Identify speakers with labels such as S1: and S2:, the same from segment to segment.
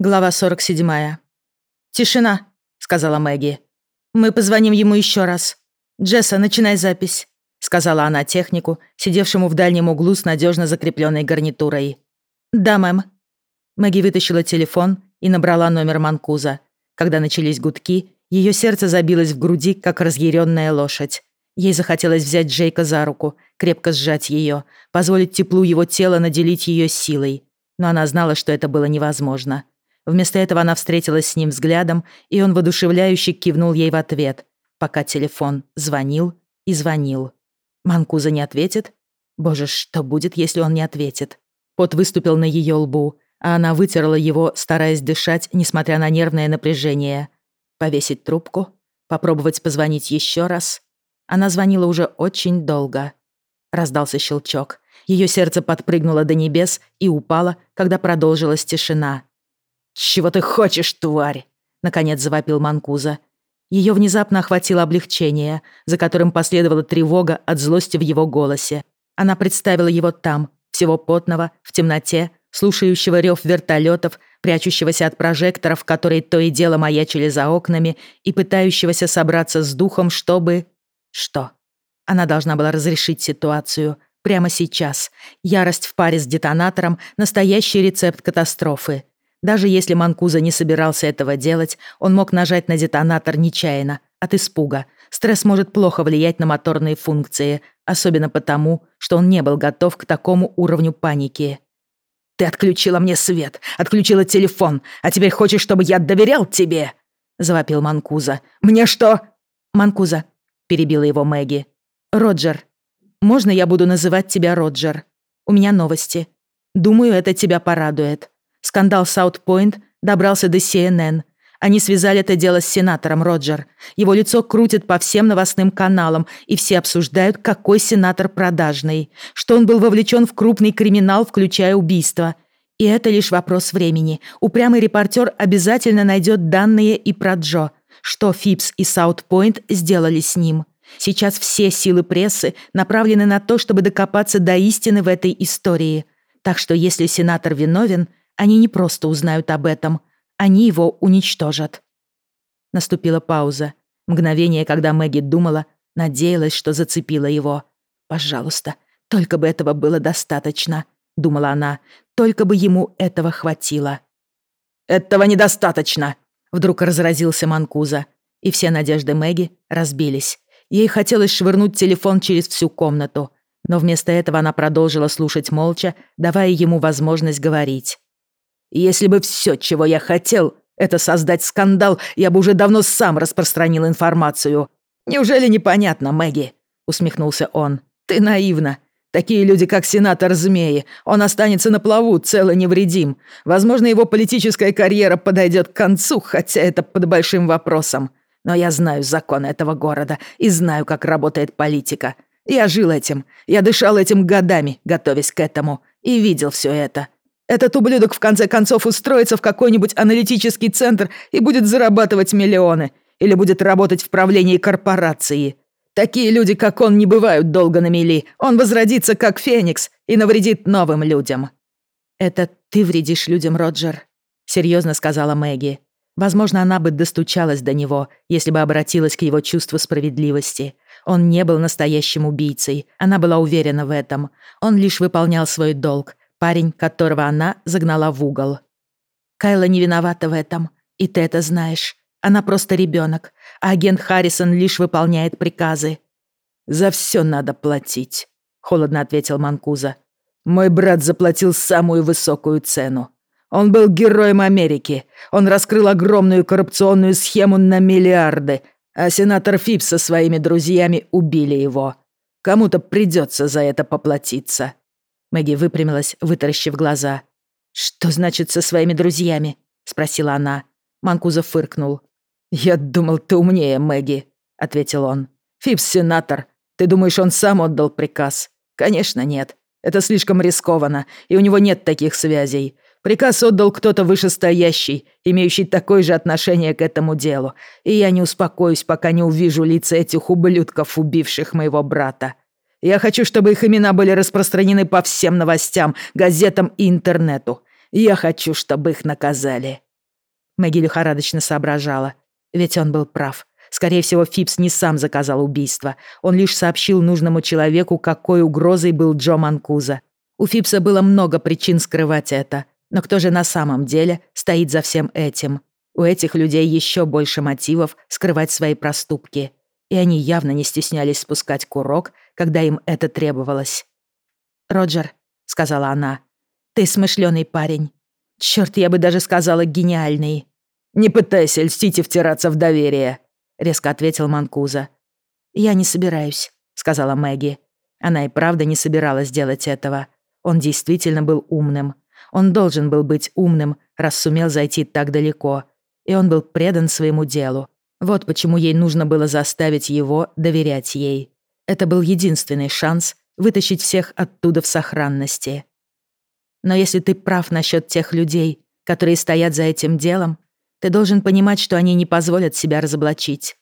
S1: Глава 47. «Тишина», — сказала Мэгги. «Мы позвоним ему еще раз. Джесса, начинай запись», — сказала она технику, сидевшему в дальнем углу с надежно закрепленной гарнитурой. «Да, мэм». Мэгги вытащила телефон и набрала номер Манкуза. Когда начались гудки, ее сердце забилось в груди, как разъяренная лошадь. Ей захотелось взять Джейка за руку, крепко сжать ее, позволить теплу его тела наделить ее силой. Но она знала, что это было невозможно. Вместо этого она встретилась с ним взглядом, и он воодушевляюще кивнул ей в ответ, пока телефон звонил и звонил. Манкуза не ответит? Боже, что будет, если он не ответит? Пот выступил на ее лбу, а она вытерла его, стараясь дышать, несмотря на нервное напряжение. Повесить трубку? Попробовать позвонить еще раз? Она звонила уже очень долго. Раздался щелчок. Ее сердце подпрыгнуло до небес и упало, когда продолжилась тишина. «Чего ты хочешь, тварь?» — наконец завопил Манкуза. Ее внезапно охватило облегчение, за которым последовала тревога от злости в его голосе. Она представила его там, всего потного, в темноте, слушающего рев вертолетов, прячущегося от прожекторов, которые то и дело маячили за окнами, и пытающегося собраться с духом, чтобы... Что? Она должна была разрешить ситуацию. Прямо сейчас. Ярость в паре с детонатором — настоящий рецепт катастрофы. Даже если Манкуза не собирался этого делать, он мог нажать на детонатор нечаянно, от испуга. Стресс может плохо влиять на моторные функции, особенно потому, что он не был готов к такому уровню паники. «Ты отключила мне свет, отключила телефон, а теперь хочешь, чтобы я доверял тебе?» — завопил Манкуза. «Мне что?» «Манкуза», — перебила его Мэгги. «Роджер. Можно я буду называть тебя Роджер? У меня новости. Думаю, это тебя порадует. Скандал Саутпойнт добрался до CNN. Они связали это дело с сенатором Роджер. Его лицо крутит по всем новостным каналам, и все обсуждают, какой сенатор продажный, что он был вовлечен в крупный криминал, включая убийство. И это лишь вопрос времени. Упрямый репортер обязательно найдет данные и про Джо. Что Фипс и Саутпойнт сделали с ним. Сейчас все силы прессы направлены на то, чтобы докопаться до истины в этой истории. Так что если сенатор виновен, они не просто узнают об этом, они его уничтожат. Наступила пауза. Мгновение, когда Мэгги думала, надеялась, что зацепила его. «Пожалуйста, только бы этого было достаточно», — думала она. «Только бы ему этого хватило». «Этого недостаточно!» — вдруг разразился Манкуза. И все надежды Мэгги разбились. Ей хотелось швырнуть телефон через всю комнату. Но вместо этого она продолжила слушать молча, давая ему возможность говорить. Если бы все, чего я хотел, это создать скандал, я бы уже давно сам распространил информацию. Неужели непонятно, Мэгги?» — усмехнулся он. «Ты наивна. Такие люди, как сенатор Змеи, он останется на плаву, цел и невредим. Возможно, его политическая карьера подойдет к концу, хотя это под большим вопросом. Но я знаю законы этого города и знаю, как работает политика. Я жил этим, я дышал этим годами, готовясь к этому, и видел все это. Этот ублюдок в конце концов устроится в какой-нибудь аналитический центр и будет зарабатывать миллионы. Или будет работать в правлении корпорации. Такие люди, как он, не бывают долго на мели. Он возродится, как Феникс, и навредит новым людям». «Это ты вредишь людям, Роджер», — серьезно сказала Мэгги. Возможно, она бы достучалась до него, если бы обратилась к его чувству справедливости. Он не был настоящим убийцей, она была уверена в этом. Он лишь выполнял свой долг, парень, которого она загнала в угол. Кайла не виновата в этом, и ты это знаешь. Она просто ребенок, а агент Харрисон лишь выполняет приказы. «За все надо платить», — холодно ответил Манкуза. «Мой брат заплатил самую высокую цену. Он был героем Америки. Он раскрыл огромную коррупционную схему на миллиарды, а сенатор Фипс со своими друзьями убили его. Кому-то придется за это поплатиться». Мэгги выпрямилась, вытаращив глаза. «Что значит со своими друзьями?» — спросила она. Манкуза фыркнул. «Я думал, ты умнее, Мэгги», — ответил он. «Фипс сенатор. Ты думаешь, он сам отдал приказ?» «Конечно нет. Это слишком рискованно, и у него нет таких связей. Приказ отдал кто-то вышестоящий, имеющий такое же отношение к этому делу, и я не успокоюсь, пока не увижу лица этих ублюдков, убивших моего брата. Я хочу, чтобы их имена были распространены по всем новостям, газетам и интернету. Я хочу, чтобы их наказали. Мэгги лихорадочно соображала. Ведь он был прав. Скорее всего, Фипс не сам заказал убийство. Он лишь сообщил нужному человеку, какой угрозой был Джо Манкуза. У Фипса было много причин скрывать это. Но кто же на самом деле стоит за всем этим? У этих людей еще больше мотивов скрывать свои проступки. И они явно не стеснялись спускать курок, когда им это требовалось. «Роджер», — сказала она, — «ты смышленый парень. Черт, я бы даже сказала гениальный».
S2: «Не пытайся льстить и втираться в доверие», — резко ответил Манкуза.
S1: «Я не собираюсь», — сказала Мэгги. Она и правда не собиралась делать этого. Он действительно был умным. Он должен был быть умным, раз сумел зайти так далеко. И он был предан своему делу. Вот почему ей нужно было заставить его доверять ей. Это был единственный шанс вытащить всех оттуда в сохранности. Но если ты прав насчет тех людей, которые стоят за этим делом, ты должен понимать, что они не позволят себя разоблачить».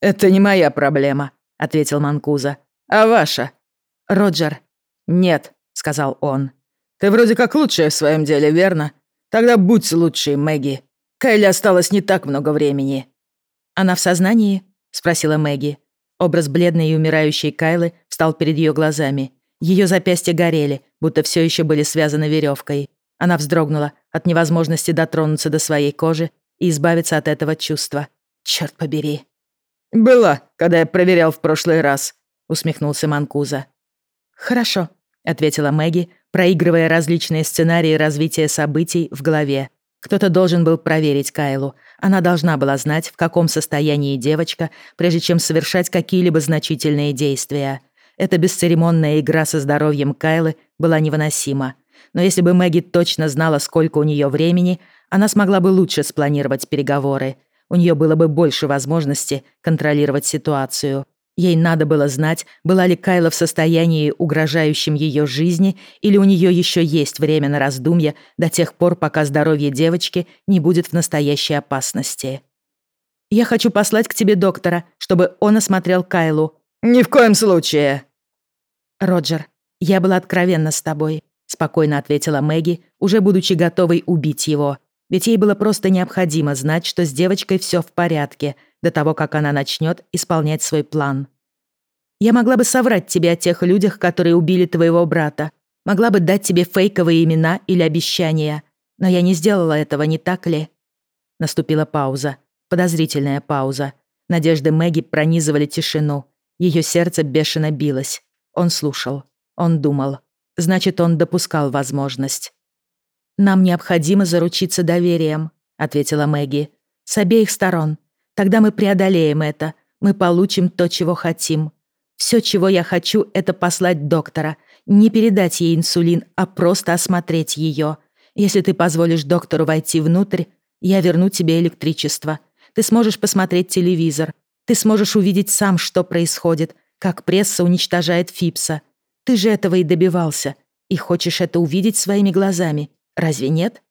S2: «Это не моя проблема», — ответил Манкуза. «А ваша?»
S1: «Роджер».
S2: «Нет», — сказал он. «Ты вроде как лучшая в своем деле, верно? Тогда будь лучшей, Мэгги. Кайли осталось не так много времени».
S1: «Она в сознании?» — спросила Мэгги. Образ бледной и умирающей Кайлы встал перед ее глазами. Ее запястья горели, будто все еще были связаны веревкой. Она вздрогнула от невозможности дотронуться до своей кожи и избавиться от этого чувства. Черт побери.
S2: «Была, когда я проверял в прошлый раз», — усмехнулся Манкуза.
S1: «Хорошо», — ответила Мэгги, проигрывая различные сценарии развития событий в голове. Кто-то должен был проверить Кайлу. Она должна была знать, в каком состоянии девочка, прежде чем совершать какие-либо значительные действия. Эта бесцеремонная игра со здоровьем Кайлы была невыносима. Но если бы Мэгги точно знала, сколько у нее времени, она смогла бы лучше спланировать переговоры. У нее было бы больше возможности контролировать ситуацию. Ей надо было знать, была ли Кайла в состоянии, угрожающем ее жизни, или у нее еще есть время на раздумье до тех пор, пока здоровье девочки не будет в настоящей опасности. «Я хочу послать к тебе доктора, чтобы он осмотрел Кайлу».
S2: «Ни в коем случае!»
S1: «Роджер, я была откровенна с тобой», — спокойно ответила Мэгги, уже будучи готовой убить его ведь ей было просто необходимо знать, что с девочкой все в порядке до того, как она начнет исполнять свой план. Я могла бы соврать тебе о тех людях, которые убили твоего брата. Могла бы дать тебе фейковые имена или обещания. Но я не сделала этого, не так ли?» Наступила пауза. Подозрительная пауза. Надежды Мэгги пронизывали тишину. Ее сердце бешено билось. Он слушал. Он думал. Значит, он допускал возможность. «Нам необходимо заручиться доверием», — ответила Мэгги. «С обеих сторон. Тогда мы преодолеем это. Мы получим то, чего хотим. Все, чего я хочу, это послать доктора. Не передать ей инсулин, а просто осмотреть ее. Если ты позволишь доктору войти внутрь, я верну тебе электричество. Ты сможешь посмотреть телевизор. Ты сможешь увидеть сам, что происходит, как пресса уничтожает Фипса. Ты же этого и добивался. И хочешь это увидеть своими глазами. Разве нет?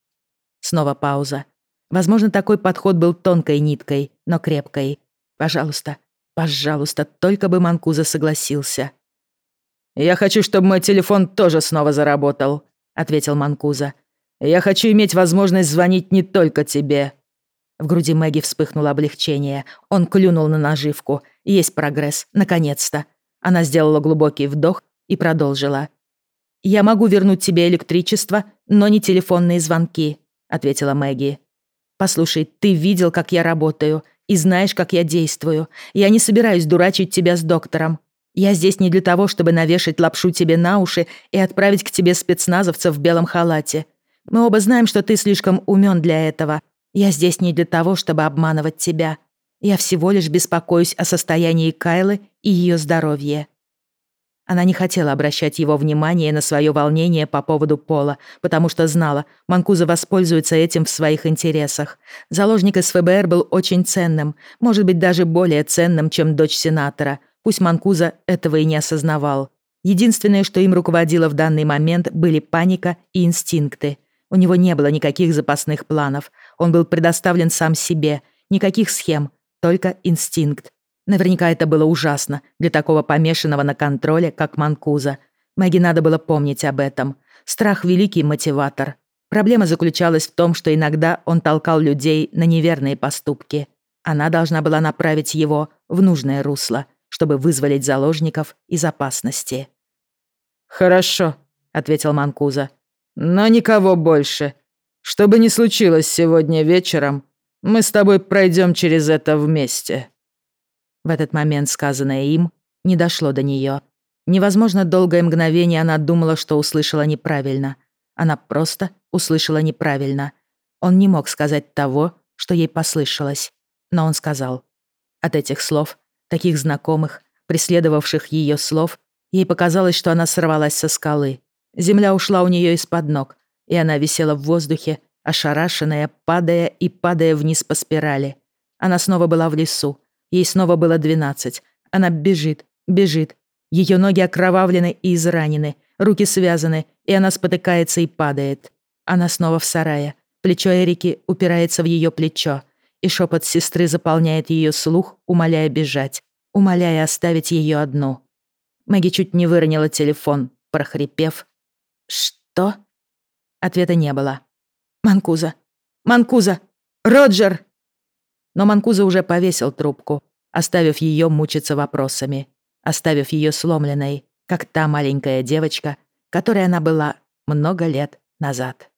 S1: Снова пауза. Возможно, такой подход был тонкой ниткой, но крепкой. Пожалуйста, пожалуйста, только бы Манкуза согласился.
S2: «Я хочу, чтобы мой телефон тоже снова заработал», — ответил Манкуза. «Я хочу иметь возможность звонить не только тебе».
S1: В груди Мэгги вспыхнуло облегчение. Он клюнул на наживку. Есть прогресс, наконец-то. Она сделала глубокий вдох и продолжила. «Я могу вернуть тебе электричество, но не телефонные звонки», — ответила Мэгги. «Послушай, ты видел, как я работаю, и знаешь, как я действую. Я не собираюсь дурачить тебя с доктором. Я здесь не для того, чтобы навешать лапшу тебе на уши и отправить к тебе спецназовцев в белом халате. Мы оба знаем, что ты слишком умен для этого. Я здесь не для того, чтобы обманывать тебя. Я всего лишь беспокоюсь о состоянии Кайлы и ее здоровье. Она не хотела обращать его внимание на свое волнение по поводу Пола, потому что знала, Манкуза воспользуется этим в своих интересах. Заложник из ФБР был очень ценным, может быть, даже более ценным, чем дочь сенатора. Пусть Манкуза этого и не осознавал. Единственное, что им руководило в данный момент, были паника и инстинкты. У него не было никаких запасных планов. Он был предоставлен сам себе. Никаких схем, только инстинкт. Наверняка это было ужасно для такого помешанного на контроле, как Манкуза. Мэгги надо было помнить об этом. Страх — великий мотиватор. Проблема заключалась в том, что иногда он толкал людей на неверные поступки. Она должна была направить его в нужное русло, чтобы вызволить заложников из опасности.
S2: «Хорошо», — ответил Манкуза. «Но никого больше. Что бы ни случилось сегодня вечером, мы с тобой пройдем через это вместе».
S1: В этот момент сказанное им не дошло до нее. Невозможно долгое мгновение она думала, что услышала неправильно. Она просто услышала неправильно. Он не мог сказать того, что ей послышалось. Но он сказал. От этих слов, таких знакомых, преследовавших ее слов, ей показалось, что она сорвалась со скалы. Земля ушла у нее из-под ног, и она висела в воздухе, ошарашенная, падая и падая вниз по спирали. Она снова была в лесу. Ей снова было двенадцать. Она бежит, бежит. Ее ноги окровавлены и изранены, руки связаны, и она спотыкается и падает. Она снова в сарае. Плечо Эрики упирается в ее плечо, и шепот сестры заполняет ее слух, умоляя бежать, умоляя оставить ее одну. Мэгги чуть не выронила телефон, прохрипев. «Что?» Ответа не было. «Манкуза! Манкуза! Роджер!» Но Манкуза уже повесил трубку, оставив ее мучиться вопросами, оставив ее сломленной, как та маленькая девочка, которой она была много лет назад.